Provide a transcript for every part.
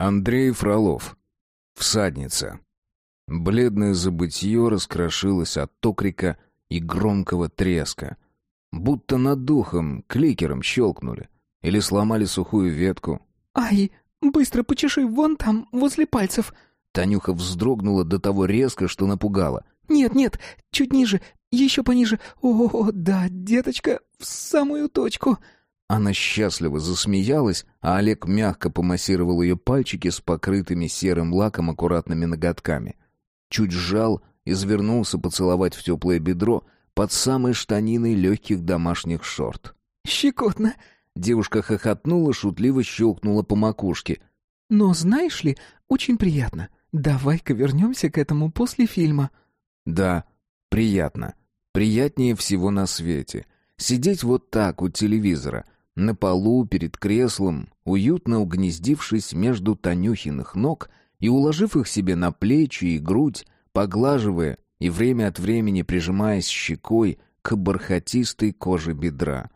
Андрей Фролов. Всадница. Бледное забытье раскрошилось от токрика и громкого треска. Будто над духом кликером щелкнули. Или сломали сухую ветку. «Ай, быстро почеши вон там, возле пальцев!» Танюха вздрогнула до того резко, что напугала. «Нет, нет, чуть ниже, еще пониже. О, да, деточка, в самую точку!» Она счастливо засмеялась, а Олег мягко помассировал ее пальчики с покрытыми серым лаком аккуратными ноготками. Чуть сжал, извернулся поцеловать в теплое бедро под самой штаниной легких домашних шорт. «Щекотно!» Девушка хохотнула, шутливо щелкнула по макушке. «Но знаешь ли, очень приятно. Давай-ка вернемся к этому после фильма». «Да, приятно. Приятнее всего на свете. Сидеть вот так у телевизора — на полу, перед креслом, уютно угнездившись между Танюхиных ног и уложив их себе на плечи и грудь, поглаживая и время от времени прижимаясь щекой к бархатистой коже бедра.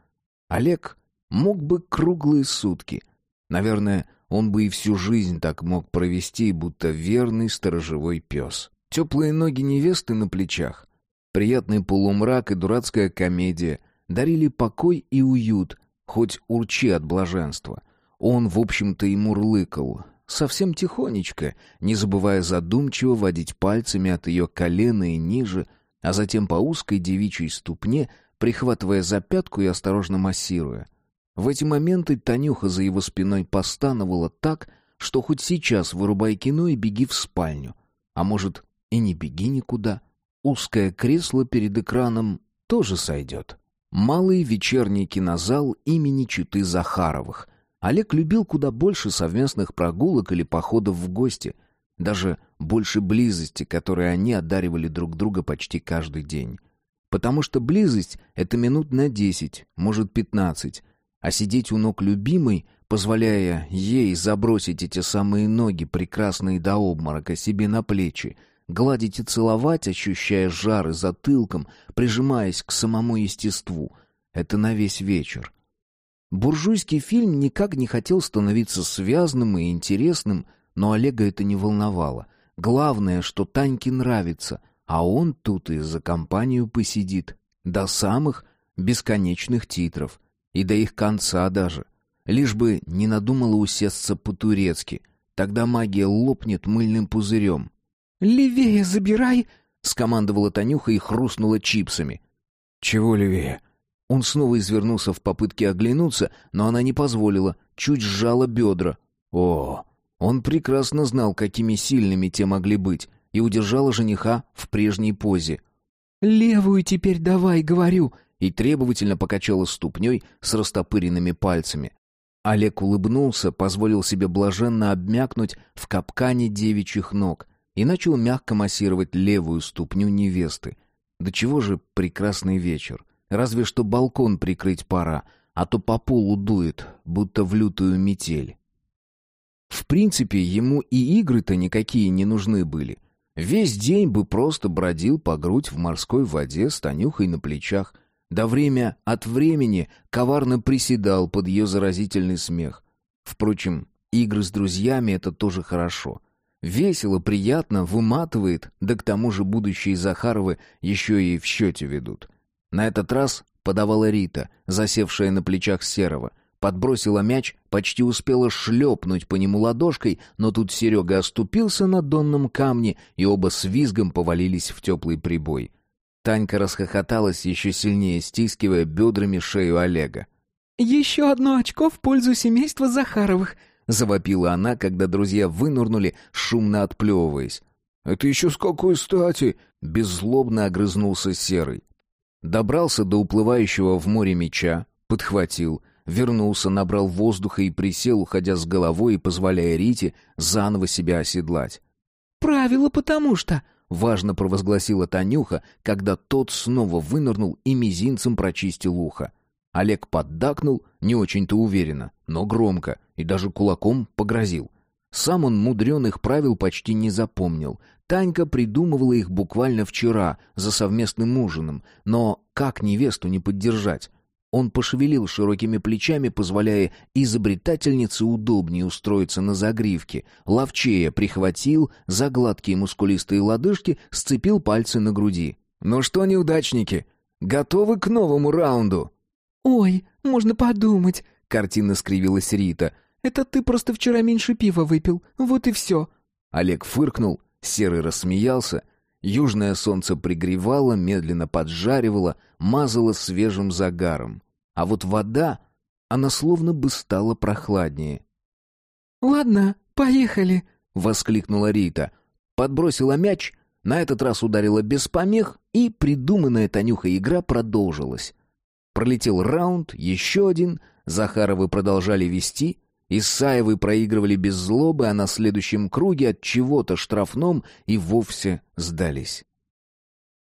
Олег мог бы круглые сутки. Наверное, он бы и всю жизнь так мог провести, будто верный сторожевой пес. Теплые ноги невесты на плечах, приятный полумрак и дурацкая комедия дарили покой и уют, хоть урчи от блаженства. Он, в общем-то, и мурлыкал, совсем тихонечко, не забывая задумчиво водить пальцами от ее колена и ниже, а затем по узкой девичьей ступне, прихватывая за пятку и осторожно массируя. В эти моменты Танюха за его спиной постановала так, что хоть сейчас вырубай кино и беги в спальню. А может, и не беги никуда. Узкое кресло перед экраном тоже сойдет. Малый вечерний кинозал имени Читы Захаровых. Олег любил куда больше совместных прогулок или походов в гости, даже больше близости, которой они одаривали друг друга почти каждый день. Потому что близость — это минут на десять, может пятнадцать, а сидеть у ног любимой, позволяя ей забросить эти самые ноги, прекрасные до обморока, себе на плечи — гладить и целовать, ощущая жары затылком, прижимаясь к самому естеству. Это на весь вечер. Буржуйский фильм никак не хотел становиться связанным и интересным, но Олега это не волновало. Главное, что Таньке нравится, а он тут и за компанию посидит. До самых бесконечных титров. И до их конца даже. Лишь бы не надумала усесться по-турецки. Тогда магия лопнет мыльным пузырем. «Левее забирай!» — скомандовала Танюха и хрустнула чипсами. «Чего левее?» Он снова извернулся в попытке оглянуться, но она не позволила, чуть сжала бедра. О, он прекрасно знал, какими сильными те могли быть, и удержала жениха в прежней позе. «Левую теперь давай, говорю!» и требовательно покачала ступней с растопыренными пальцами. Олег улыбнулся, позволил себе блаженно обмякнуть в капкане девичьих ног и начал мягко массировать левую ступню невесты. До чего же прекрасный вечер. Разве что балкон прикрыть пора, а то по полу дует, будто в лютую метель. В принципе, ему и игры-то никакие не нужны были. Весь день бы просто бродил по грудь в морской воде с Танюхой на плечах, да время от времени коварно приседал под ее заразительный смех. Впрочем, игры с друзьями — это тоже хорошо. Весело, приятно, выматывает, да к тому же будущие Захаровы еще и в счете ведут. На этот раз подавала Рита, засевшая на плечах Серого. Подбросила мяч, почти успела шлепнуть по нему ладошкой, но тут Серега оступился на донном камне, и оба с визгом повалились в теплый прибой. Танька расхохоталась, еще сильнее стискивая бедрами шею Олега. «Еще одно очко в пользу семейства Захаровых», — завопила она, когда друзья вынурнули, шумно отплевываясь. «Это еще с какой стати?» — беззлобно огрызнулся Серый. Добрался до уплывающего в море меча, подхватил, вернулся, набрал воздуха и присел, уходя с головой и позволяя Рите заново себя оседлать. «Правило потому что...» — важно провозгласила Танюха, когда тот снова вынырнул и мизинцем прочистил ухо. Олег поддакнул, не очень-то уверенно, но громко, и даже кулаком погрозил. Сам он мудреных правил почти не запомнил. Танька придумывала их буквально вчера, за совместным ужином. Но как невесту не поддержать? Он пошевелил широкими плечами, позволяя изобретательнице удобнее устроиться на загривке. Ловчея прихватил за гладкие мускулистые лодыжки, сцепил пальцы на груди. «Ну что, неудачники, готовы к новому раунду?» «Ой, можно подумать», — картинно скривилась Рита. «Это ты просто вчера меньше пива выпил, вот и все». Олег фыркнул, Серый рассмеялся. Южное солнце пригревало, медленно поджаривало, мазало свежим загаром. А вот вода, она словно бы стала прохладнее. «Ладно, поехали», — воскликнула Рита. Подбросила мяч, на этот раз ударила без помех, и придуманная Танюха игра продолжилась. Пролетел раунд, еще один, Захаровы продолжали вести, Исаевы проигрывали без злобы, а на следующем круге от чего-то штрафном и вовсе сдались.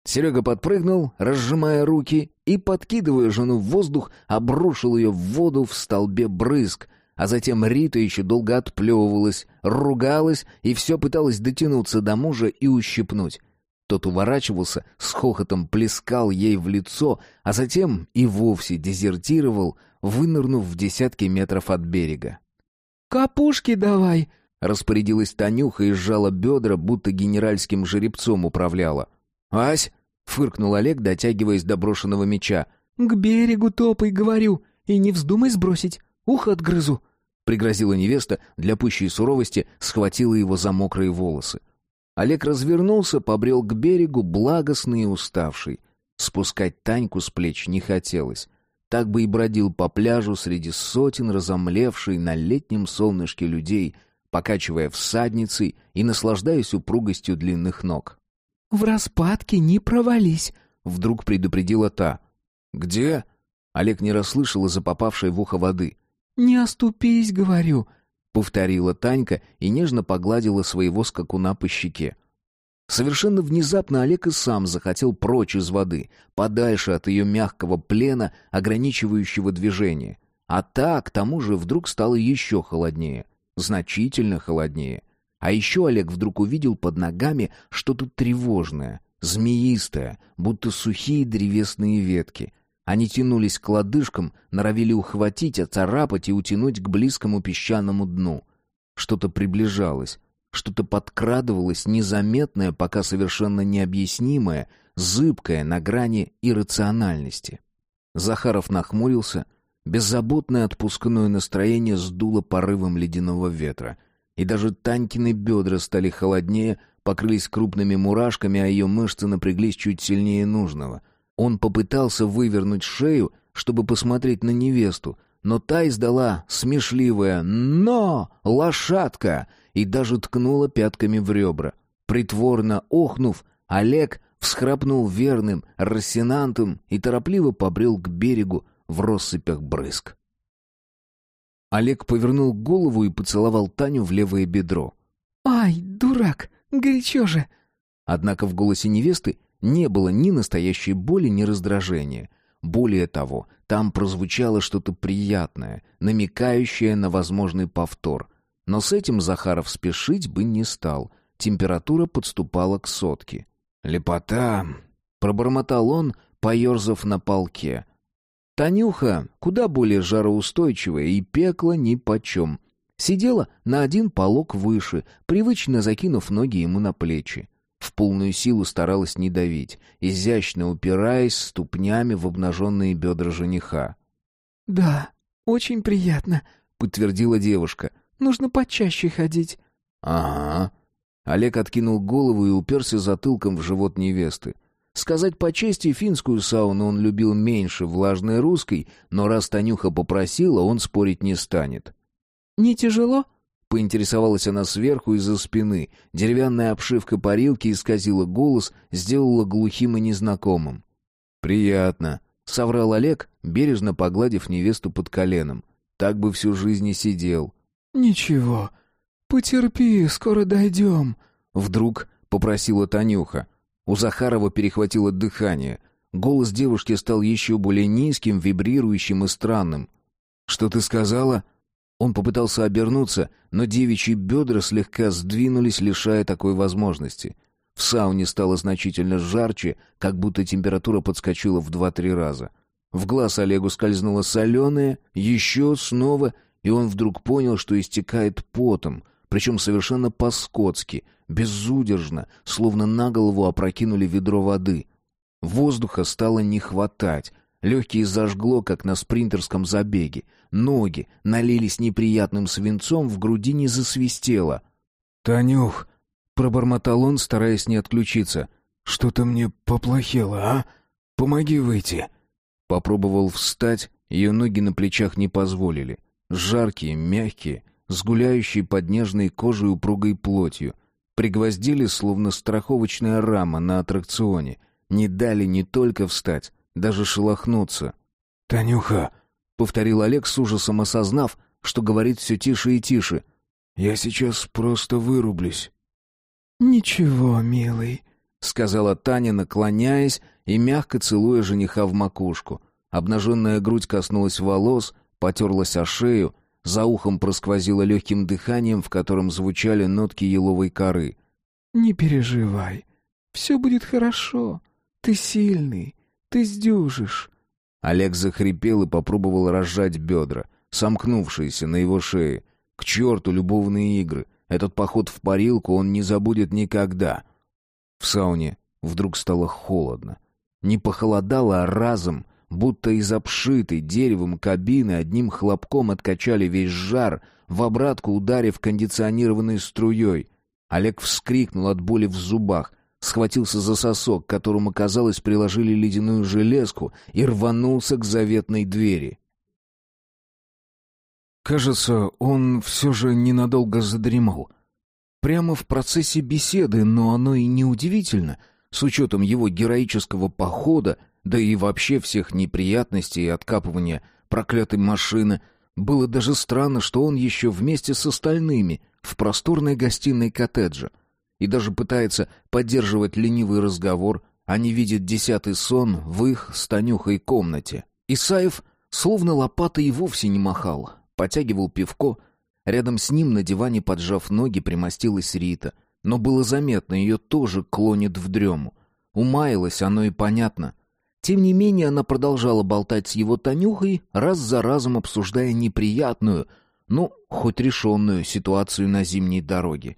Серега подпрыгнул, разжимая руки, и, подкидывая жену в воздух, обрушил ее в воду в столбе брызг, а затем Рита еще долго отплевывалась, ругалась и все пыталась дотянуться до мужа и ущипнуть. Тот уворачивался, с хохотом плескал ей в лицо, а затем и вовсе дезертировал, вынырнув в десятки метров от берега. «Капушки давай!» — распорядилась Танюха и сжала бедра, будто генеральским жеребцом управляла. «Ась!» — фыркнул Олег, дотягиваясь до брошенного меча. «К берегу топай, говорю, и не вздумай сбросить, ухо отгрызу!» Пригрозила невеста, для пущей суровости схватила его за мокрые волосы. Олег развернулся, побрел к берегу, благостный и уставший. Спускать Таньку с плеч не хотелось. Так бы и бродил по пляжу среди сотен разомлевшей на летнем солнышке людей, покачивая всадницей и наслаждаясь упругостью длинных ног. «В распадке не провались», — вдруг предупредила та. «Где?» — Олег не расслышал из-за попавшей в ухо воды. «Не оступись, говорю», — повторила Танька и нежно погладила своего скакуна по щеке. Совершенно внезапно Олег и сам захотел прочь из воды, подальше от ее мягкого плена, ограничивающего движение. А та, к тому же, вдруг стало еще холоднее. Значительно холоднее. А еще Олег вдруг увидел под ногами что-то тревожное, змеистое, будто сухие древесные ветки. Они тянулись к лодыжкам, норовили ухватить, оцарапать и утянуть к близкому песчаному дну. Что-то приближалось, что-то подкрадывалось незаметное, пока совершенно необъяснимое, зыбкое на грани иррациональности. Захаров нахмурился. Беззаботное отпускное настроение сдуло порывом ледяного ветра. И даже Танькины бедра стали холоднее, покрылись крупными мурашками, а ее мышцы напряглись чуть сильнее нужного. Он попытался вывернуть шею, чтобы посмотреть на невесту, но та издала смешливое «Но! Лошадка!» и даже ткнула пятками в ребра. Притворно охнув, Олег всхрапнул верным рассенантом и торопливо побрел к берегу в россыпях брызг. Олег повернул голову и поцеловал Таню в левое бедро. «Ай, дурак, горячо же!» Однако в голосе невесты не было ни настоящей боли, ни раздражения. Более того, там прозвучало что-то приятное, намекающее на возможный повтор. Но с этим Захаров спешить бы не стал. Температура подступала к сотке. «Лепота!» — пробормотал он, поерзав на полке. Танюха, куда более жароустойчивая, и пекла нипочем. Сидела на один полок выше, привычно закинув ноги ему на плечи. В полную силу старалась не давить, изящно упираясь ступнями в обнаженные бедра жениха. «Да, очень приятно», — подтвердила девушка. Нужно почаще ходить». «Ага». Олег откинул голову и уперся затылком в живот невесты. Сказать по чести, финскую сауну он любил меньше влажной русской, но раз Танюха попросила, он спорить не станет. «Не тяжело?» — поинтересовалась она сверху из-за спины. Деревянная обшивка парилки исказила голос, сделала глухим и незнакомым. «Приятно», — соврал Олег, бережно погладив невесту под коленом. «Так бы всю жизнь и сидел. «Ничего, потерпи, скоро дойдем», — вдруг попросила Танюха. У Захарова перехватило дыхание. Голос девушки стал еще более низким, вибрирующим и странным. «Что ты сказала?» Он попытался обернуться, но девичьи бедра слегка сдвинулись, лишая такой возможности. В сауне стало значительно жарче, как будто температура подскочила в два-три раза. В глаз Олегу скользнуло соленое, еще снова, и он вдруг понял, что истекает потом, причем совершенно по-скотски, безудержно, словно на голову опрокинули ведро воды. Воздуха стало не хватать, легкие зажгло, как на спринтерском забеге, ноги налились неприятным свинцом, в груди не засвистело. «Танюх!» — пробормотал он, стараясь не отключиться. «Что-то мне поплохело, а? Помоги выйти!» Попробовал встать, ее ноги на плечах не позволили. Жаркие, мягкие, с гуляющей под нежной кожей упругой плотью. Пригвоздили, словно страховочная рама на аттракционе. Не дали не только встать, даже шелохнуться. «Танюха!» — повторил Олег с ужасом осознав, что говорит все тише и тише. «Я сейчас просто вырублюсь». «Ничего, милый», — сказала Таня, наклоняясь и мягко целуя жениха в макушку. Обнаженная грудь коснулась волос, потерлась о шею, за ухом просквозила легким дыханием, в котором звучали нотки еловой коры. «Не переживай, все будет хорошо. Ты сильный, ты сдюжишь». Олег захрипел и попробовал разжать бедра, сомкнувшиеся на его шее. К черту любовные игры. Этот поход в парилку он не забудет никогда. В сауне вдруг стало холодно. Не похолодало, а разом, будто из обшитой деревом кабины одним хлопком откачали весь жар, в обратку ударив кондиционированной струей. Олег вскрикнул от боли в зубах, схватился за сосок, которому, казалось, приложили ледяную железку, и рванулся к заветной двери. Кажется, он все же ненадолго задремал. Прямо в процессе беседы, но оно и неудивительно — с учетом его героического похода, да и вообще всех неприятностей и откапывания проклятой машины, было даже странно, что он еще вместе с остальными в просторной гостиной коттеджа и даже пытается поддерживать ленивый разговор, а не видит десятый сон в их с Танюхой комнате. Исаев словно лопатой и вовсе не махал, потягивал пивко. Рядом с ним на диване, поджав ноги, примостилась Рита — но было заметно, ее тоже клонит в дрему. Умаялось оно и понятно. Тем не менее, она продолжала болтать с его Танюхой, раз за разом обсуждая неприятную, ну, хоть решенную ситуацию на зимней дороге.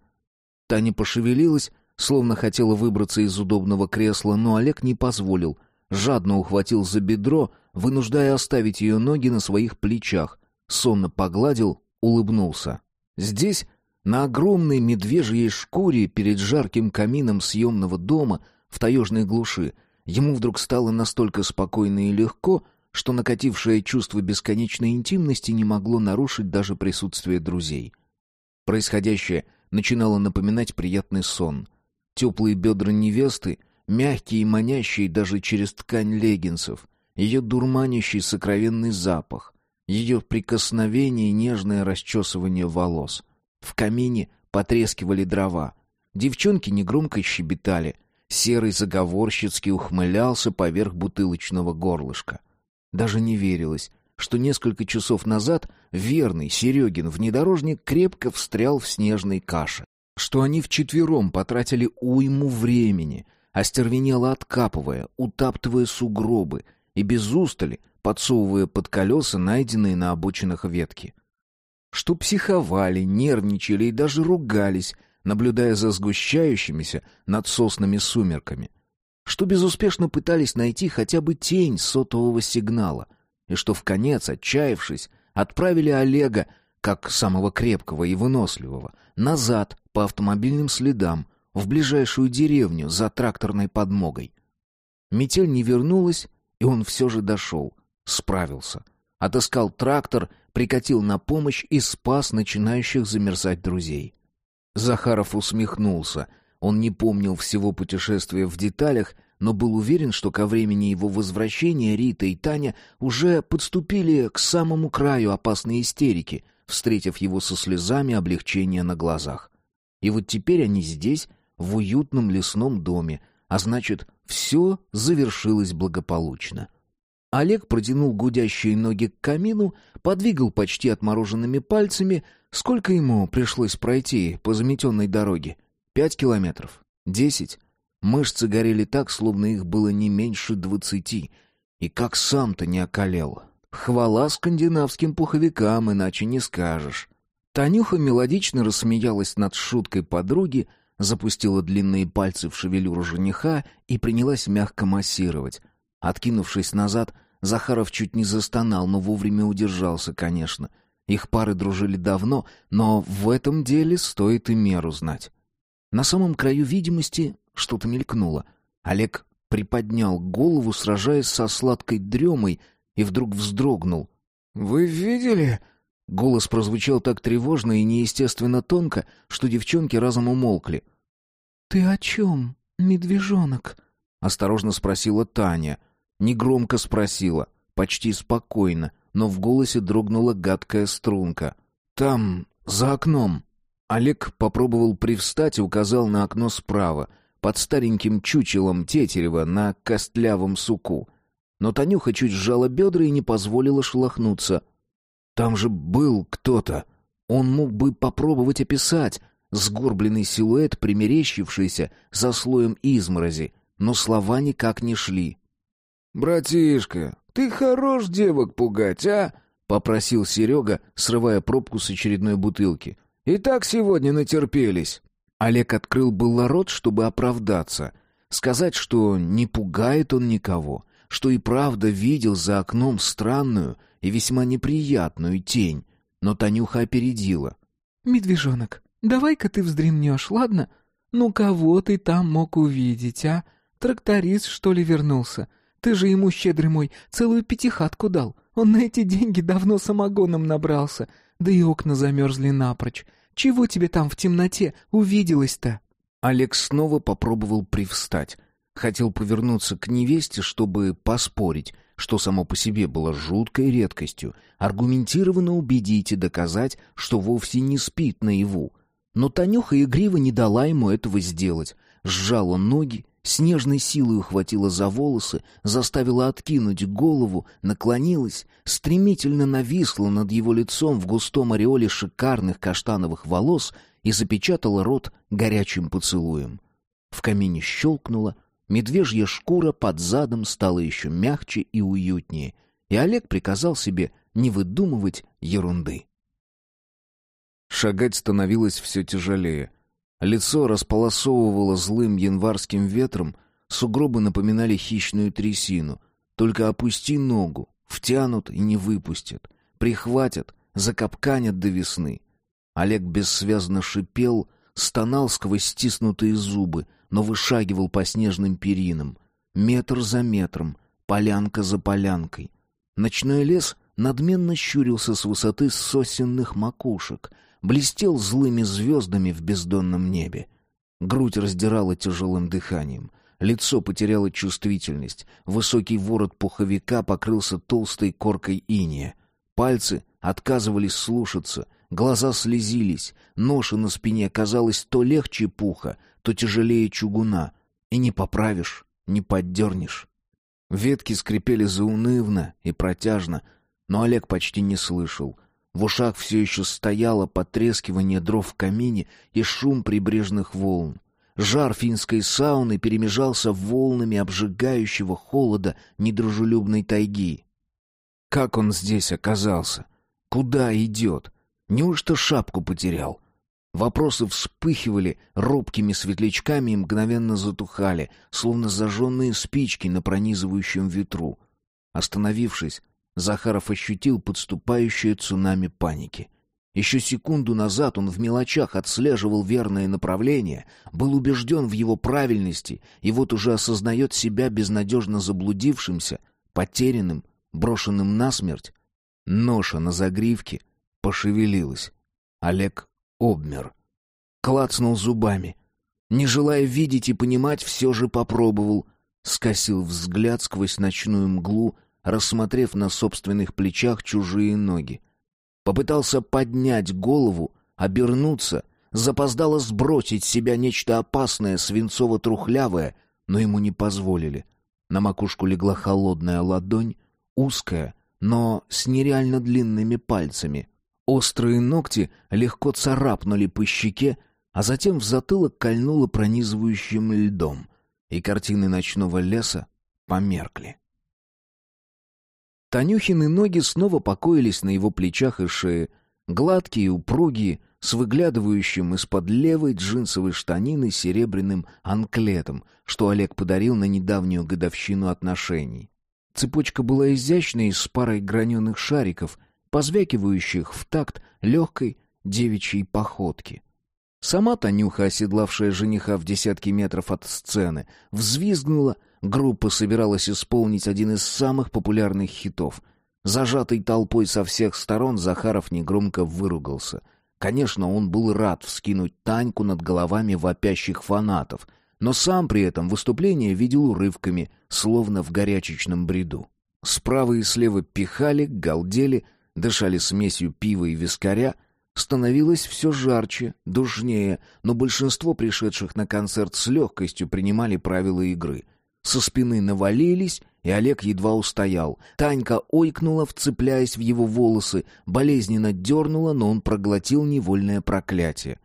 Таня пошевелилась, словно хотела выбраться из удобного кресла, но Олег не позволил. Жадно ухватил за бедро, вынуждая оставить ее ноги на своих плечах. Сонно погладил, улыбнулся. Здесь на огромной медвежьей шкуре перед жарким камином съемного дома в таежной глуши ему вдруг стало настолько спокойно и легко, что накатившее чувство бесконечной интимности не могло нарушить даже присутствие друзей. Происходящее начинало напоминать приятный сон. Теплые бедра невесты, мягкие и манящие даже через ткань леггинсов, ее дурманящий сокровенный запах, ее прикосновение и нежное расчесывание волос — в камине потрескивали дрова. Девчонки негромко щебетали. Серый заговорщицки ухмылялся поверх бутылочного горлышка. Даже не верилось, что несколько часов назад верный Серегин внедорожник крепко встрял в снежной каше. Что они вчетвером потратили уйму времени, остервенело откапывая, утаптывая сугробы и без устали подсовывая под колеса найденные на обочинах ветки что психовали, нервничали и даже ругались, наблюдая за сгущающимися над соснами сумерками, что безуспешно пытались найти хотя бы тень сотового сигнала, и что в конец, отчаявшись, отправили Олега, как самого крепкого и выносливого, назад по автомобильным следам в ближайшую деревню за тракторной подмогой. Метель не вернулась, и он все же дошел, справился — Отыскал трактор, прикатил на помощь и спас начинающих замерзать друзей. Захаров усмехнулся. Он не помнил всего путешествия в деталях, но был уверен, что ко времени его возвращения Рита и Таня уже подступили к самому краю опасной истерики, встретив его со слезами облегчения на глазах. И вот теперь они здесь, в уютном лесном доме, а значит, все завершилось благополучно. Олег протянул гудящие ноги к камину, подвигал почти отмороженными пальцами. Сколько ему пришлось пройти по заметенной дороге? Пять километров? Десять? Мышцы горели так, словно их было не меньше двадцати. И как сам-то не околел. Хвала скандинавским пуховикам, иначе не скажешь. Танюха мелодично рассмеялась над шуткой подруги, запустила длинные пальцы в шевелюру жениха и принялась мягко массировать. Откинувшись назад, Захаров чуть не застонал, но вовремя удержался, конечно. Их пары дружили давно, но в этом деле стоит и меру знать. На самом краю видимости что-то мелькнуло. Олег приподнял голову, сражаясь со сладкой дремой, и вдруг вздрогнул. «Вы видели?» Голос прозвучал так тревожно и неестественно тонко, что девчонки разом умолкли. «Ты о чем, медвежонок?» — осторожно спросила Таня. Негромко спросила, почти спокойно, но в голосе дрогнула гадкая струнка. «Там, за окном». Олег попробовал привстать и указал на окно справа, под стареньким чучелом Тетерева на костлявом суку. Но Танюха чуть сжала бедра и не позволила шелохнуться. «Там же был кто-то. Он мог бы попробовать описать сгорбленный силуэт, примерещившийся за слоем изморози, но слова никак не шли. «Братишка, ты хорош девок пугать, а?» — попросил Серега, срывая пробку с очередной бутылки. «И так сегодня натерпелись». Олег открыл было рот, чтобы оправдаться, сказать, что не пугает он никого, что и правда видел за окном странную и весьма неприятную тень, но Танюха опередила. «Медвежонок, давай-ка ты вздремнешь, ладно? Ну кого ты там мог увидеть, а? Тракторист, что ли, вернулся? Ты же ему, щедрый мой, целую пятихатку дал. Он на эти деньги давно самогоном набрался, да и окна замерзли напрочь. Чего тебе там в темноте увиделось-то?» Олег снова попробовал привстать. Хотел повернуться к невесте, чтобы поспорить, что само по себе было жуткой редкостью, аргументированно убедить и доказать, что вовсе не спит наяву. Но Танюха игриво не дала ему этого сделать. Сжала ноги, с нежной силой ухватила за волосы, заставила откинуть голову, наклонилась, стремительно нависла над его лицом в густом ореоле шикарных каштановых волос и запечатала рот горячим поцелуем. В камине щелкнуло, медвежья шкура под задом стала еще мягче и уютнее, и Олег приказал себе не выдумывать ерунды. Шагать становилось все тяжелее — Лицо располосовывало злым январским ветром, сугробы напоминали хищную трясину. Только опусти ногу, втянут и не выпустят, прихватят, закапканят до весны. Олег бессвязно шипел, стонал сквозь стиснутые зубы, но вышагивал по снежным перинам, метр за метром, полянка за полянкой. Ночной лес надменно щурился с высоты сосенных макушек — блестел злыми звездами в бездонном небе. Грудь раздирала тяжелым дыханием. Лицо потеряло чувствительность. Высокий ворот пуховика покрылся толстой коркой иния. Пальцы отказывались слушаться, глаза слезились, ноша на спине казалась то легче пуха, то тяжелее чугуна. И не поправишь, не поддернешь. Ветки скрипели заунывно и протяжно, но Олег почти не слышал — в ушах все еще стояло потрескивание дров в камине и шум прибрежных волн. Жар финской сауны перемежался волнами обжигающего холода недружелюбной тайги. Как он здесь оказался? Куда идет? Неужто шапку потерял? Вопросы вспыхивали робкими светлячками и мгновенно затухали, словно зажженные спички на пронизывающем ветру. Остановившись, Захаров ощутил подступающее цунами паники. Еще секунду назад он в мелочах отслеживал верное направление, был убежден в его правильности и вот уже осознает себя безнадежно заблудившимся, потерянным, брошенным насмерть. Ноша на загривке пошевелилась. Олег обмер. Клацнул зубами. Не желая видеть и понимать, все же попробовал. Скосил взгляд сквозь ночную мглу — рассмотрев на собственных плечах чужие ноги. Попытался поднять голову, обернуться, запоздало сбросить с себя нечто опасное, свинцово-трухлявое, но ему не позволили. На макушку легла холодная ладонь, узкая, но с нереально длинными пальцами. Острые ногти легко царапнули по щеке, а затем в затылок кольнуло пронизывающим льдом, и картины ночного леса померкли. Танюхины ноги снова покоились на его плечах и шее, гладкие, упругие, с выглядывающим из-под левой джинсовой штанины серебряным анклетом, что Олег подарил на недавнюю годовщину отношений. Цепочка была изящной, с парой граненых шариков, позвякивающих в такт легкой девичьей походки. Сама Танюха, оседлавшая жениха в десятки метров от сцены, взвизгнула, группа собиралась исполнить один из самых популярных хитов. Зажатый толпой со всех сторон Захаров негромко выругался — Конечно, он был рад вскинуть Таньку над головами вопящих фанатов, но сам при этом выступление видел урывками, словно в горячечном бреду. Справа и слева пихали, галдели, дышали смесью пива и вискаря. Становилось все жарче, душнее, но большинство пришедших на концерт с легкостью принимали правила игры. Со спины навалились и Олег едва устоял. Танька ойкнула, вцепляясь в его волосы, болезненно дернула, но он проглотил невольное проклятие.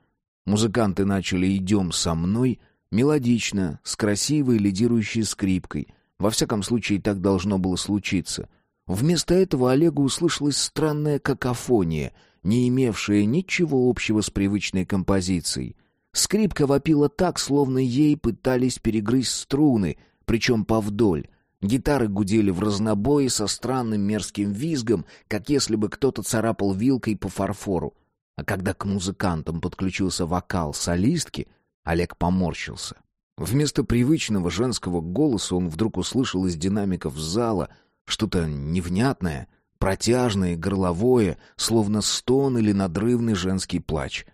Музыканты начали «Идем со мной», мелодично, с красивой лидирующей скрипкой. Во всяком случае, так должно было случиться. Вместо этого Олегу услышалась странная какофония, не имевшая ничего общего с привычной композицией. Скрипка вопила так, словно ей пытались перегрызть струны, причем повдоль. Гитары гудели в разнобой со странным мерзким визгом, как если бы кто-то царапал вилкой по фарфору. А когда к музыкантам подключился вокал солистки, Олег поморщился. Вместо привычного женского голоса он вдруг услышал из динамиков зала что-то невнятное, протяжное, горловое, словно стон или надрывный женский плач —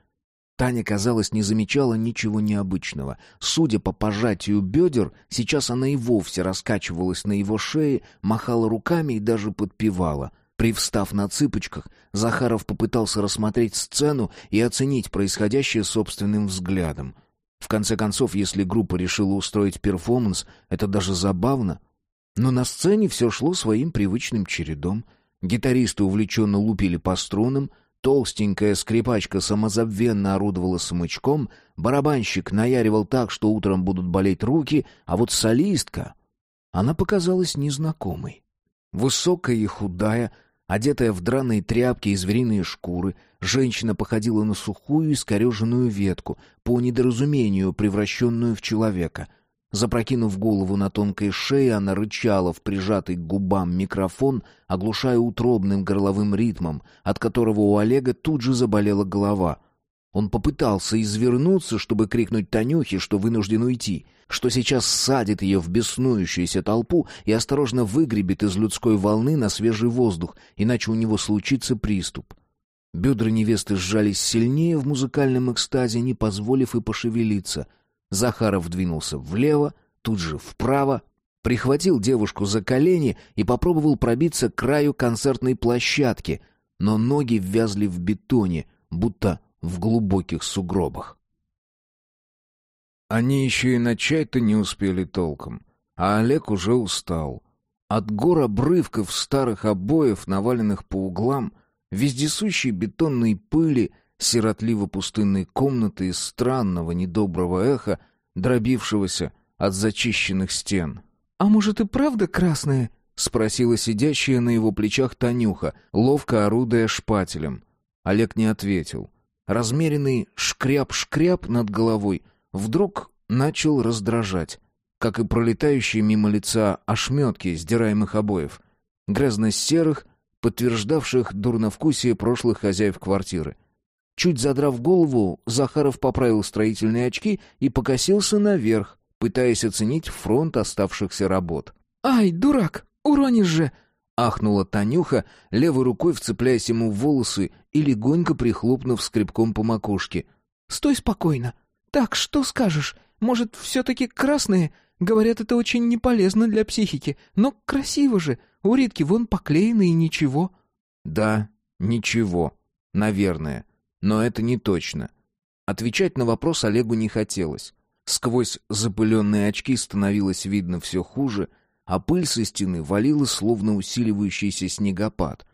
Таня, казалось, не замечала ничего необычного. Судя по пожатию бедер, сейчас она и вовсе раскачивалась на его шее, махала руками и даже подпевала. Привстав на цыпочках, Захаров попытался рассмотреть сцену и оценить происходящее собственным взглядом. В конце концов, если группа решила устроить перформанс, это даже забавно. Но на сцене все шло своим привычным чередом. Гитаристы увлеченно лупили по струнам — Толстенькая скрипачка самозабвенно орудовала смычком, барабанщик наяривал так, что утром будут болеть руки, а вот солистка... Она показалась незнакомой. Высокая и худая, одетая в драные тряпки и звериные шкуры, женщина походила на сухую искореженную ветку, по недоразумению превращенную в человека — Запрокинув голову на тонкой шее, она рычала в прижатый к губам микрофон, оглушая утробным горловым ритмом, от которого у Олега тут же заболела голова. Он попытался извернуться, чтобы крикнуть Танюхе, что вынужден уйти, что сейчас садит ее в беснующуюся толпу и осторожно выгребет из людской волны на свежий воздух, иначе у него случится приступ. Бедра невесты сжались сильнее в музыкальном экстазе, не позволив и пошевелиться — Захаров двинулся влево, тут же вправо, прихватил девушку за колени и попробовал пробиться к краю концертной площадки, но ноги ввязли в бетоне, будто в глубоких сугробах. Они еще и начать-то не успели толком, а Олег уже устал. От гор обрывков старых обоев, наваленных по углам, вездесущей бетонной пыли — сиротливо-пустынной комнаты из странного недоброго эха, дробившегося от зачищенных стен. «А может и правда красная?» — спросила сидящая на его плечах Танюха, ловко орудуя шпателем. Олег не ответил. Размеренный шкряп-шкряп над головой вдруг начал раздражать, как и пролетающие мимо лица ошметки сдираемых обоев, грязно-серых, подтверждавших дурновкусие прошлых хозяев квартиры — Чуть задрав голову, Захаров поправил строительные очки и покосился наверх, пытаясь оценить фронт оставшихся работ. «Ай, дурак, уронишь же!» — ахнула Танюха, левой рукой вцепляясь ему в волосы и легонько прихлопнув скребком по макушке. «Стой спокойно. Так, что скажешь? Может, все-таки красные? Говорят, это очень неполезно для психики. Но красиво же. У Ритки вон поклеены и ничего». «Да, ничего. Наверное. Но это не точно. Отвечать на вопрос Олегу не хотелось. Сквозь запыленные очки становилось видно все хуже, а пыль со стены валила словно усиливающийся снегопад.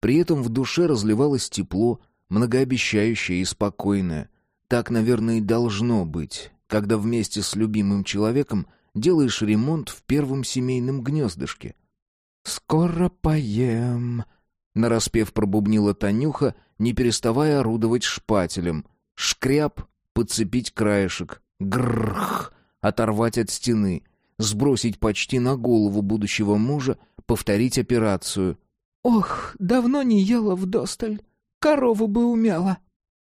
При этом в душе разливалось тепло, многообещающее и спокойное. Так, наверное, и должно быть, когда вместе с любимым человеком делаешь ремонт в первом семейном гнездышке. «Скоро поем», — нараспев пробубнила Танюха, не переставая орудовать шпателем. Шкряб, подцепить краешек. Грррх, оторвать от стены. Сбросить почти на голову будущего мужа, повторить операцию. «Ох, давно не ела вдосталь. Корову бы умяла».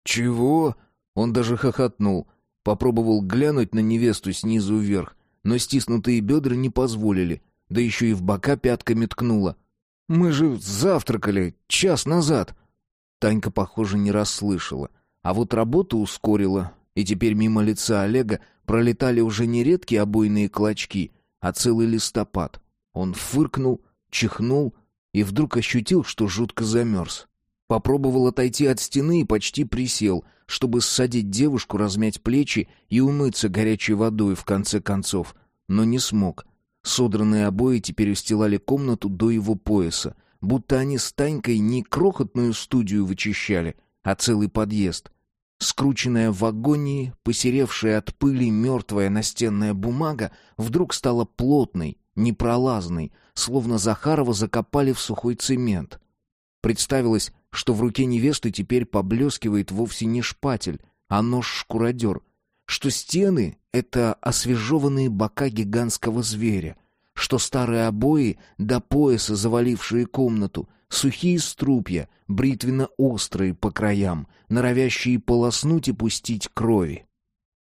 «Чего?» Он даже хохотнул. Попробовал глянуть на невесту снизу вверх, но стиснутые бедра не позволили, да еще и в бока пятками ткнула. «Мы же завтракали час назад!» Танька, похоже, не расслышала. А вот работу ускорила, и теперь мимо лица Олега пролетали уже не редкие обойные клочки, а целый листопад. Он фыркнул, чихнул и вдруг ощутил, что жутко замерз. Попробовал отойти от стены и почти присел, чтобы ссадить девушку, размять плечи и умыться горячей водой в конце концов, но не смог. Содранные обои теперь устилали комнату до его пояса, будто они с Танькой не крохотную студию вычищали, а целый подъезд. Скрученная в агонии, посеревшая от пыли мертвая настенная бумага вдруг стала плотной, непролазной, словно Захарова закопали в сухой цемент. Представилось, что в руке невесты теперь поблескивает вовсе не шпатель, а нож-шкуродер, что стены — это освежеванные бока гигантского зверя, что старые обои до пояса завалившие комнату, сухие струпья, бритвенно-острые по краям, норовящие полоснуть и пустить крови.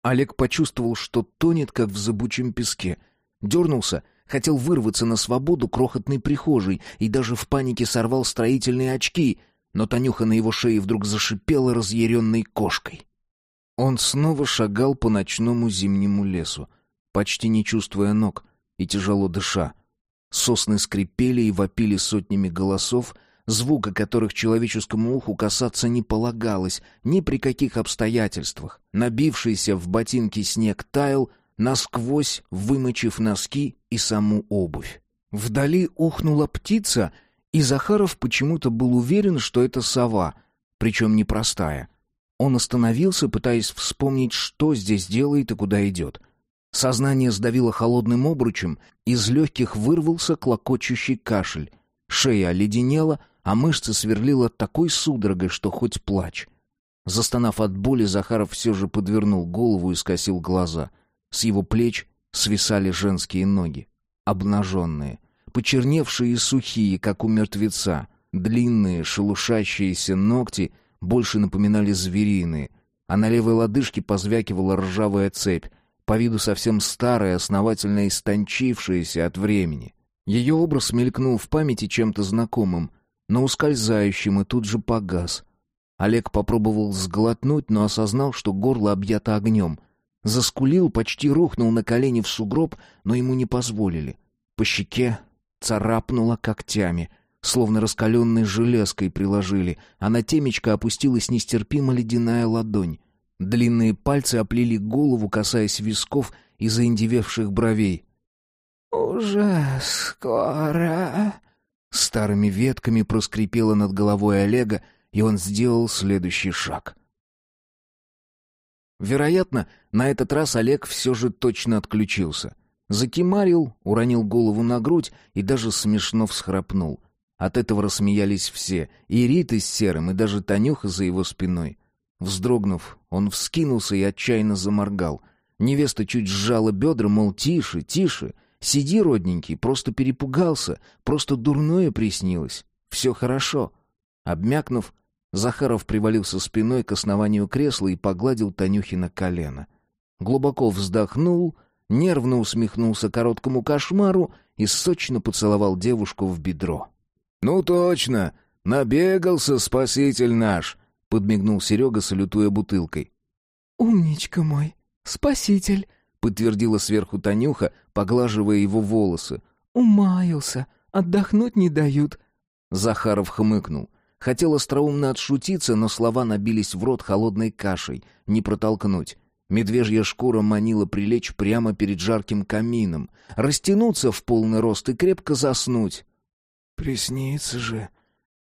Олег почувствовал, что тонет, как в зыбучем песке. Дернулся, хотел вырваться на свободу крохотной прихожей и даже в панике сорвал строительные очки — но Танюха на его шее вдруг зашипела разъяренной кошкой. Он снова шагал по ночному зимнему лесу, почти не чувствуя ног и тяжело дыша. Сосны скрипели и вопили сотнями голосов, звука которых человеческому уху касаться не полагалось ни при каких обстоятельствах. Набившийся в ботинки снег таял, насквозь вымочив носки и саму обувь. Вдали ухнула птица — и Захаров почему-то был уверен, что это сова, причем непростая. Он остановился, пытаясь вспомнить, что здесь делает и куда идет. Сознание сдавило холодным обручем, из легких вырвался клокочущий кашель. Шея оледенела, а мышцы сверлила такой судорогой, что хоть плачь. Застонав от боли, Захаров все же подвернул голову и скосил глаза. С его плеч свисали женские ноги, обнаженные почерневшие и сухие, как у мертвеца. Длинные, шелушащиеся ногти больше напоминали звериные, а на левой лодыжке позвякивала ржавая цепь, по виду совсем старая, основательно истончившаяся от времени. Ее образ мелькнул в памяти чем-то знакомым, но ускользающим и тут же погас. Олег попробовал сглотнуть, но осознал, что горло объято огнем. Заскулил, почти рухнул на колени в сугроб, но ему не позволили. По щеке царапнула когтями, словно раскаленной железкой приложили, а на темечко опустилась нестерпимо ледяная ладонь. Длинные пальцы оплели голову, касаясь висков и заиндевевших бровей. «Уже скоро...» Старыми ветками проскрипело над головой Олега, и он сделал следующий шаг. Вероятно, на этот раз Олег все же точно отключился. Закимарил, уронил голову на грудь и даже смешно всхрапнул. От этого рассмеялись все, и Рита с Серым, и даже Танюха за его спиной. Вздрогнув, он вскинулся и отчаянно заморгал. Невеста чуть сжала бедра, мол, тише, тише, сиди, родненький, просто перепугался, просто дурное приснилось. Все хорошо. Обмякнув, Захаров привалился спиной к основанию кресла и погладил Танюхина колено. Глубоко вздохнул — нервно усмехнулся короткому кошмару и сочно поцеловал девушку в бедро. «Ну точно! Набегался спаситель наш!» — подмигнул Серега, салютуя бутылкой. «Умничка мой! Спаситель!» — подтвердила сверху Танюха, поглаживая его волосы. «Умаялся! Отдохнуть не дают!» Захаров хмыкнул. Хотел остроумно отшутиться, но слова набились в рот холодной кашей, не протолкнуть. Медвежья шкура манила прилечь прямо перед жарким камином, растянуться в полный рост и крепко заснуть. «Приснится же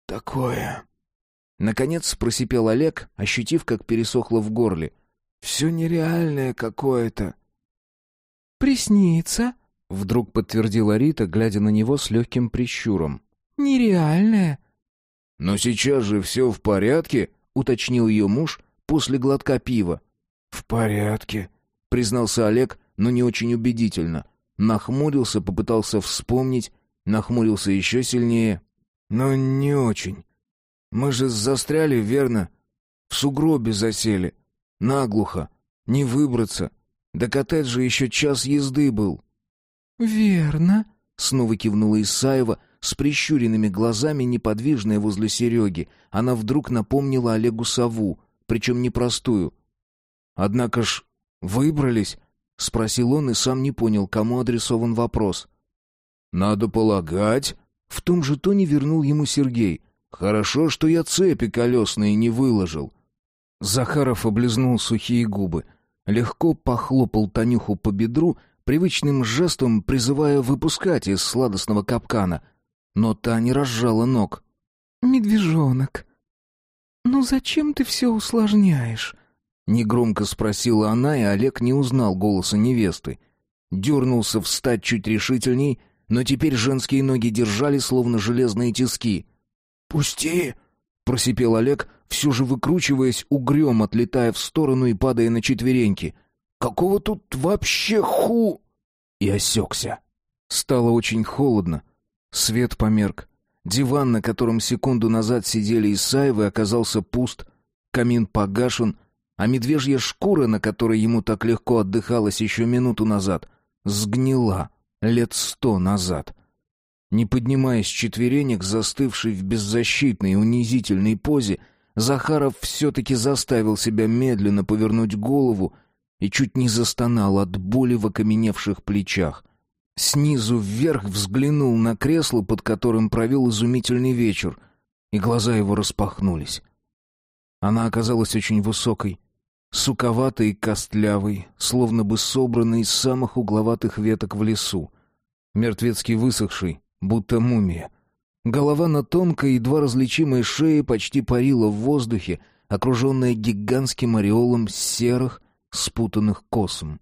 такое...» Наконец просипел Олег, ощутив, как пересохло в горле. «Все нереальное какое-то». «Приснится», Вдруг подтвердила Рита, глядя на него с легким прищуром. «Нереальная». «Но сейчас же все в порядке?» — уточнил ее муж после глотка пива. «В порядке», — признался Олег, но не очень убедительно. Нахмурился, попытался вспомнить, нахмурился еще сильнее. «Но не очень. Мы же застряли, верно? В сугробе засели. Наглухо. Не выбраться. До коттеджа еще час езды был». «Верно», — снова кивнула Исаева, с прищуренными глазами, неподвижная возле Сереги. Она вдруг напомнила Олегу сову, причем непростую. «Однако ж выбрались?» — спросил он и сам не понял, кому адресован вопрос. «Надо полагать...» — в том же тоне вернул ему Сергей. «Хорошо, что я цепи колесные не выложил». Захаров облизнул сухие губы, легко похлопал Танюху по бедру, привычным жестом призывая выпускать из сладостного капкана. Но та не разжала ног. «Медвежонок, ну зачем ты все усложняешь?» Негромко спросила она, и Олег не узнал голоса невесты. Дернулся встать чуть решительней, но теперь женские ноги держали, словно железные тиски. «Пусти!» — просипел Олег, все же выкручиваясь, угрем отлетая в сторону и падая на четвереньки. «Какого тут вообще ху...» И осекся. Стало очень холодно. Свет померк. Диван, на котором секунду назад сидели Исаевы, оказался пуст. Камин погашен — а медвежья шкура, на которой ему так легко отдыхалось еще минуту назад, сгнила лет сто назад. Не поднимаясь с четверенек, застывший в беззащитной и унизительной позе, Захаров все-таки заставил себя медленно повернуть голову и чуть не застонал от боли в окаменевших плечах. Снизу вверх взглянул на кресло, под которым провел изумительный вечер, и глаза его распахнулись. Она оказалась очень высокой, суковатый и костлявый, словно бы собранный из самых угловатых веток в лесу. Мертвецкий высохший, будто мумия. Голова на тонкой, едва различимой шее почти парила в воздухе, окруженная гигантским ореолом серых, спутанных косм.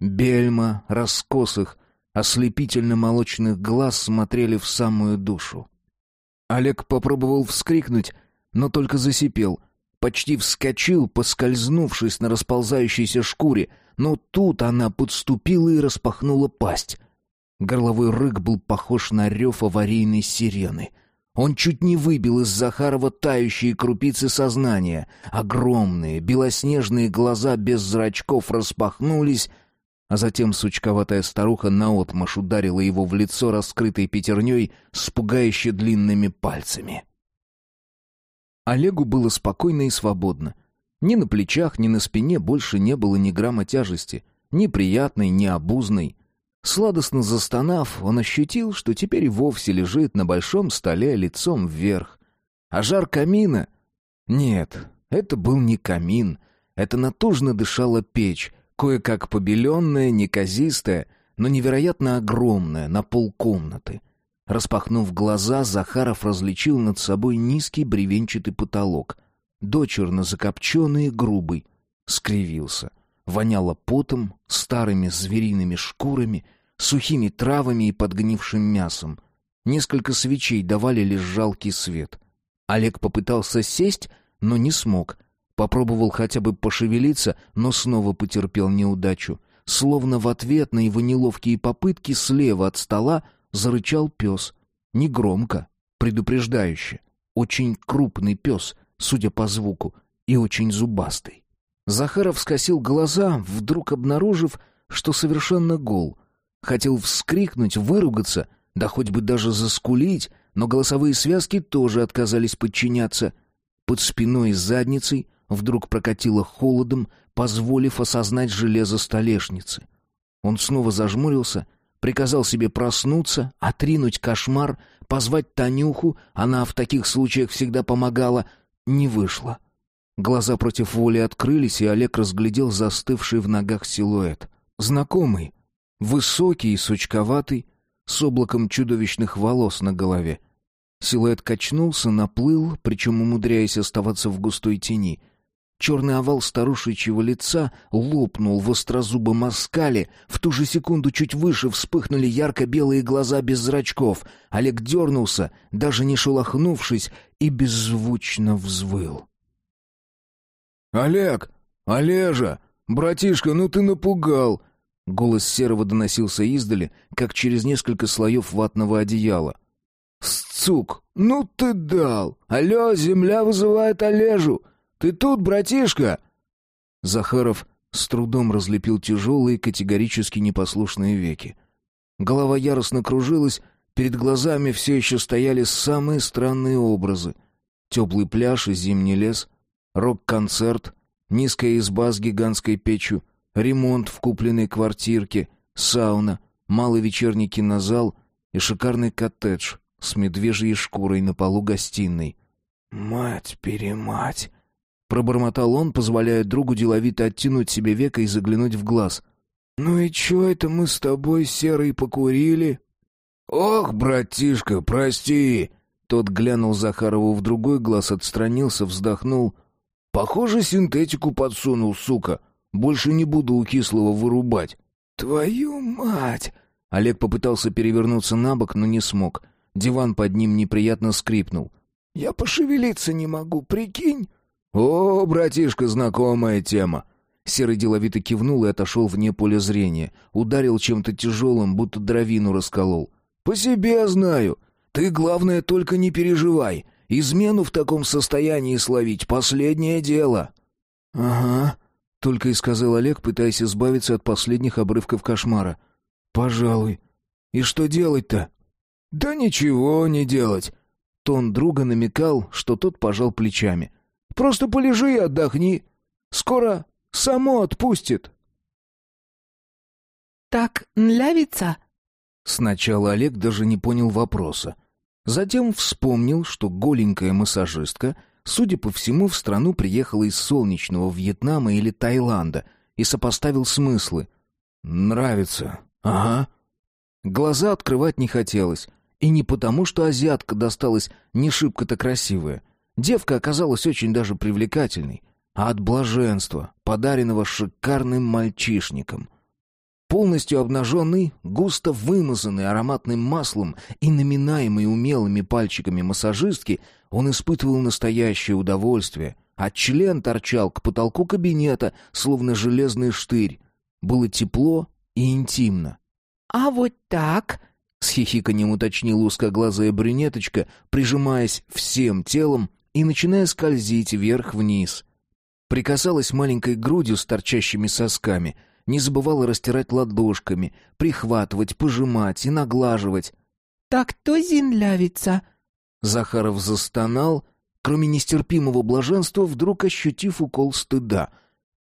Бельма раскосых, ослепительно-молочных глаз смотрели в самую душу. Олег попробовал вскрикнуть, но только засипел — почти вскочил, поскользнувшись на расползающейся шкуре, но тут она подступила и распахнула пасть. Горловой рык был похож на рев аварийной сирены. Он чуть не выбил из Захарова тающие крупицы сознания. Огромные, белоснежные глаза без зрачков распахнулись, а затем сучковатая старуха наотмашь ударила его в лицо раскрытой пятерней с пугающе длинными пальцами. Олегу было спокойно и свободно. Ни на плечах, ни на спине больше не было ни грамма тяжести, ни приятной, ни обузной. Сладостно застонав, он ощутил, что теперь вовсе лежит на большом столе лицом вверх. А жар камина? Нет, это был не камин. Это натужно дышала печь, кое-как побеленная, неказистая, но невероятно огромная, на полкомнаты. Распахнув глаза, Захаров различил над собой низкий бревенчатый потолок. Дочерно закопченный и грубый. Скривился. Воняло потом, старыми звериными шкурами, сухими травами и подгнившим мясом. Несколько свечей давали лишь жалкий свет. Олег попытался сесть, но не смог. Попробовал хотя бы пошевелиться, но снова потерпел неудачу. Словно в ответ на его неловкие попытки слева от стола Зарычал пес. Негромко, предупреждающе. Очень крупный пес, судя по звуку, и очень зубастый. Захаров скосил глаза, вдруг обнаружив, что совершенно гол. Хотел вскрикнуть, выругаться, да хоть бы даже заскулить, но голосовые связки тоже отказались подчиняться. Под спиной и задницей вдруг прокатило холодом, позволив осознать железо столешницы. Он снова зажмурился, Приказал себе проснуться, отринуть кошмар, позвать Танюху, она в таких случаях всегда помогала. Не вышло. Глаза против воли открылись, и Олег разглядел застывший в ногах силуэт. Знакомый, высокий и сучковатый, с облаком чудовищных волос на голове. Силуэт качнулся, наплыл, причем умудряясь оставаться в густой тени. Черный овал старушечьего лица лопнул в острозубом оскале. В ту же секунду чуть выше вспыхнули ярко-белые глаза без зрачков. Олег дернулся, даже не шелохнувшись, и беззвучно взвыл. «Олег! Олежа! Братишка, ну ты напугал!» Голос Серого доносился издали, как через несколько слоев ватного одеяла. «Сцук, ну ты дал! Алло, земля вызывает Олежу! Ты тут, братишка?» Захаров с трудом разлепил тяжелые, категорически непослушные веки. Голова яростно кружилась, перед глазами все еще стояли самые странные образы. Теплый пляж и зимний лес, рок-концерт, низкая изба с гигантской печью, ремонт в купленной квартирке, сауна, малый вечерний кинозал и шикарный коттедж с медвежьей шкурой на полу гостиной. «Мать-перемать!» Пробормотал он, позволяя другу деловито оттянуть себе века и заглянуть в глаз. «Ну и чё это мы с тобой, Серый, покурили?» «Ох, братишка, прости!» Тот глянул Захарову в другой глаз, отстранился, вздохнул. «Похоже, синтетику подсунул, сука. Больше не буду у кислого вырубать». «Твою мать!» Олег попытался перевернуться на бок, но не смог. Диван под ним неприятно скрипнул. «Я пошевелиться не могу, прикинь?» «О, братишка, знакомая тема!» Серый деловито кивнул и отошел вне поля зрения. Ударил чем-то тяжелым, будто дровину расколол. «По себе знаю. Ты, главное, только не переживай. Измену в таком состоянии словить — последнее дело». «Ага», — только и сказал Олег, пытаясь избавиться от последних обрывков кошмара. «Пожалуй. И что делать-то?» «Да ничего не делать». Тон друга намекал, что тот пожал плечами. Просто полежи и отдохни. Скоро само отпустит. Так нравится? Сначала Олег даже не понял вопроса. Затем вспомнил, что голенькая массажистка, судя по всему, в страну приехала из солнечного Вьетнама или Таиланда, и сопоставил смыслы. «Нравится. Ага». Глаза открывать не хотелось. И не потому, что азиатка досталась не шибко-то красивая — Девка оказалась очень даже привлекательной, а от блаженства, подаренного шикарным мальчишником. Полностью обнаженный, густо вымазанный ароматным маслом и наминаемый умелыми пальчиками массажистки, он испытывал настоящее удовольствие, а член торчал к потолку кабинета, словно железный штырь. Было тепло и интимно. «А вот так?» — с хихиканием уточнила узкоглазая брюнеточка, прижимаясь всем телом и начиная скользить вверх-вниз. Прикасалась маленькой грудью с торчащими сосками, не забывала растирать ладошками, прихватывать, пожимать и наглаживать. «Так то зинлявится!» Захаров застонал, кроме нестерпимого блаженства, вдруг ощутив укол стыда.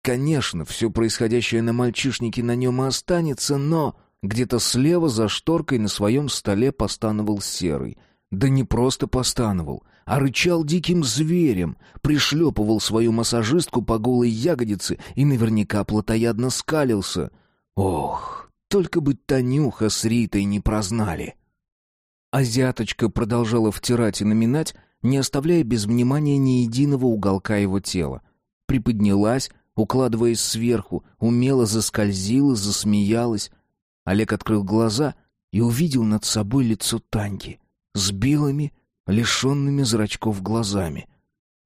Конечно, все происходящее на мальчишнике на нем и останется, но... Где-то слева за шторкой на своем столе постановал серый. Да не просто постановал, а рычал диким зверем, пришлепывал свою массажистку по голой ягодице и наверняка плотоядно скалился. Ох, только бы Танюха с Ритой не прознали. Азиаточка продолжала втирать и наминать, не оставляя без внимания ни единого уголка его тела. Приподнялась, укладываясь сверху, умело заскользила, засмеялась. Олег открыл глаза и увидел над собой лицо Таньки с белыми, лишенными зрачков глазами.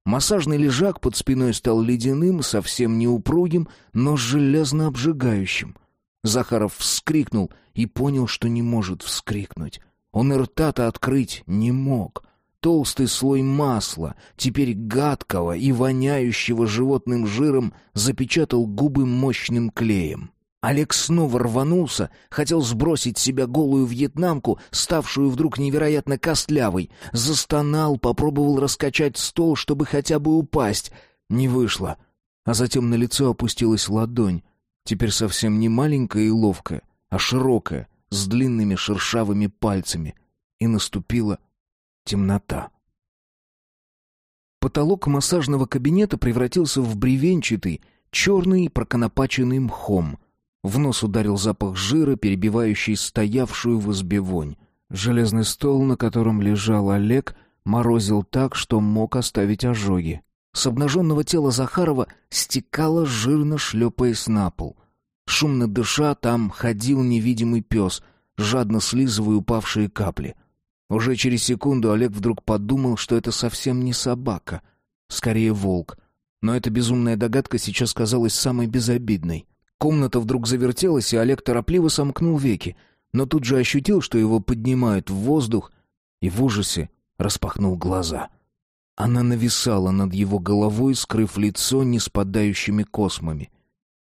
Массажный лежак под спиной стал ледяным, совсем неупругим, но железно обжигающим. Захаров вскрикнул и понял, что не может вскрикнуть. Он и рта-то открыть не мог. Толстый слой масла, теперь гадкого и воняющего животным жиром, запечатал губы мощным клеем. Олег снова рванулся, хотел сбросить с себя голую вьетнамку, ставшую вдруг невероятно костлявой. Застонал, попробовал раскачать стол, чтобы хотя бы упасть. Не вышло. А затем на лицо опустилась ладонь. Теперь совсем не маленькая и ловкая, а широкая, с длинными шершавыми пальцами. И наступила темнота. Потолок массажного кабинета превратился в бревенчатый, черный, проконопаченный мхом — в нос ударил запах жира, перебивающий стоявшую в избе вонь. Железный стол, на котором лежал Олег, морозил так, что мог оставить ожоги. С обнаженного тела Захарова стекало жирно шлепаясь на пол. Шумно дыша, там ходил невидимый пес, жадно слизывая упавшие капли. Уже через секунду Олег вдруг подумал, что это совсем не собака, скорее волк. Но эта безумная догадка сейчас казалась самой безобидной. Комната вдруг завертелась, и Олег торопливо сомкнул веки, но тут же ощутил, что его поднимают в воздух, и в ужасе распахнул глаза. Она нависала над его головой, скрыв лицо неспадающими космами.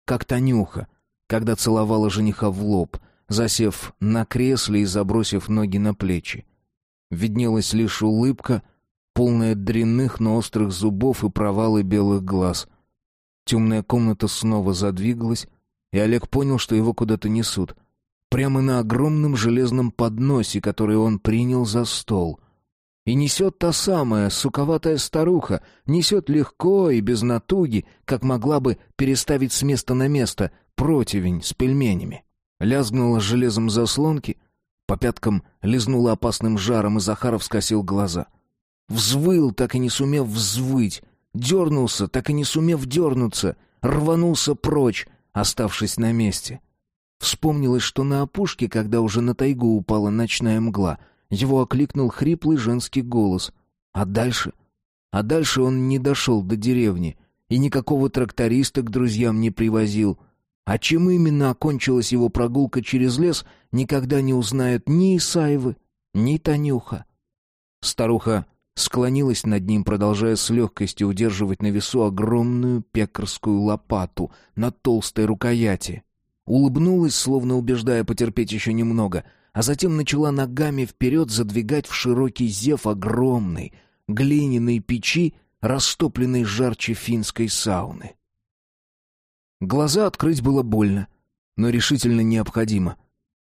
Как Танюха, когда целовала жениха в лоб, засев на кресле и забросив ноги на плечи. Виднелась лишь улыбка, полная дрянных, но острых зубов и провалы белых глаз. Темная комната снова задвигалась, и Олег понял, что его куда-то несут. Прямо на огромном железном подносе, который он принял за стол. И несет та самая суковатая старуха, несет легко и без натуги, как могла бы переставить с места на место противень с пельменями. Лязгнула железом заслонки, по пяткам лизнула опасным жаром, и Захаров скосил глаза. Взвыл, так и не сумев взвыть, дернулся, так и не сумев дернуться, рванулся прочь, оставшись на месте. Вспомнилось, что на опушке, когда уже на тайгу упала ночная мгла, его окликнул хриплый женский голос. А дальше? А дальше он не дошел до деревни и никакого тракториста к друзьям не привозил. А чем именно окончилась его прогулка через лес, никогда не узнает ни Исаевы, ни Танюха. Старуха склонилась над ним, продолжая с легкостью удерживать на весу огромную пекарскую лопату на толстой рукояти. Улыбнулась, словно убеждая потерпеть еще немного, а затем начала ногами вперед задвигать в широкий зев огромной глиняной печи, растопленной жарче финской сауны. Глаза открыть было больно, но решительно необходимо.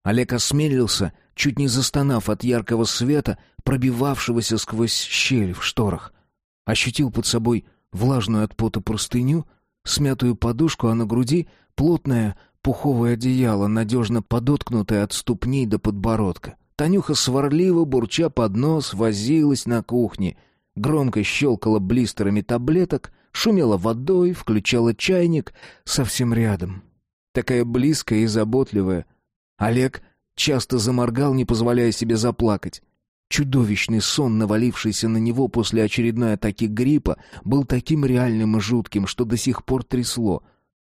Олег осмелился, чуть не застонав от яркого света, пробивавшегося сквозь щель в шторах. Ощутил под собой влажную от пота простыню, смятую подушку, а на груди плотное пуховое одеяло, надежно подоткнутое от ступней до подбородка. Танюха сварливо, бурча под нос, возилась на кухне, громко щелкала блистерами таблеток, шумела водой, включала чайник совсем рядом. Такая близкая и заботливая. Олег часто заморгал, не позволяя себе заплакать. Чудовищный сон, навалившийся на него после очередной атаки гриппа, был таким реальным и жутким, что до сих пор трясло.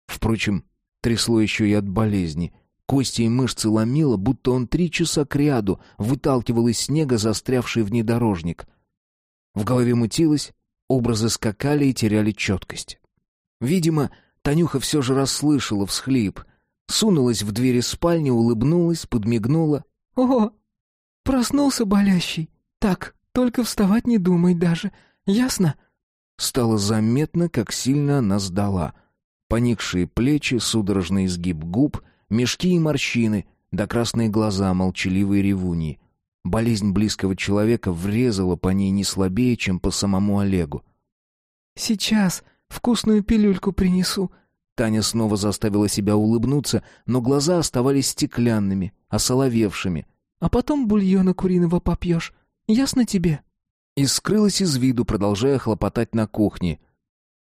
Впрочем, трясло еще и от болезни. Кости и мышцы ломило, будто он три часа кряду выталкивал из снега застрявший внедорожник. В голове мутилось, образы скакали и теряли четкость. Видимо, Танюха все же расслышала всхлип. Сунулась в двери спальни, улыбнулась, подмигнула. «О, проснулся болящий. Так, только вставать не думай даже. Ясно?» Стало заметно, как сильно она сдала. Поникшие плечи, судорожный изгиб губ, мешки и морщины, да красные глаза молчаливые ревуньи. Болезнь близкого человека врезала по ней не слабее, чем по самому Олегу. «Сейчас вкусную пилюльку принесу». Таня снова заставила себя улыбнуться, но глаза оставались стеклянными, осоловевшими. «А потом бульона куриного попьешь. Ясно тебе?» И скрылась из виду, продолжая хлопотать на кухне.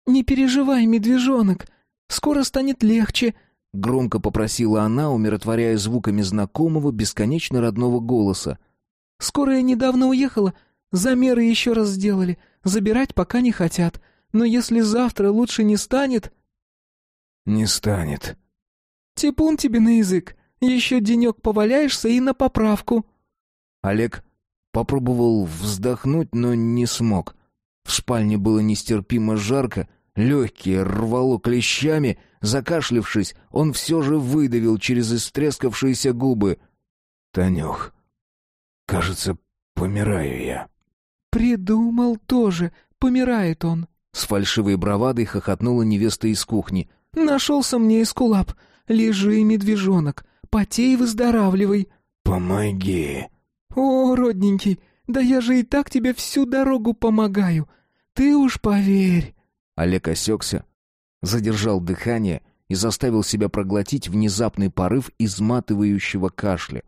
«Не переживай, медвежонок, скоро станет легче», — громко попросила она, умиротворяя звуками знакомого, бесконечно родного голоса. «Скоро я недавно уехала, замеры еще раз сделали, забирать пока не хотят, но если завтра лучше не станет...» «Не станет». «Типун тебе на язык, еще денек поваляешься и на поправку». Олег попробовал вздохнуть, но не смог. В спальне было нестерпимо жарко, легкие рвало клещами. Закашлившись, он все же выдавил через истрескавшиеся губы. «Танюх, кажется, помираю я». «Придумал тоже. Помирает он». С фальшивой бравадой хохотнула невеста из кухни. «Нашелся мне эскулап. Лежи, медвежонок. Потей, выздоравливай». «Помоги». «О, родненький, да я же и так тебе всю дорогу помогаю. Ты уж поверь». Олег осекся, задержал дыхание и заставил себя проглотить внезапный порыв изматывающего кашля.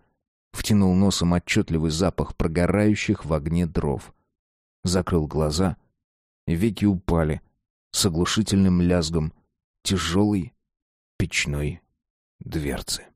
Втянул носом отчетливый запах прогорающих в огне дров. Закрыл глаза, веки упали, с оглушительным лязгом тяжелой печной дверцы.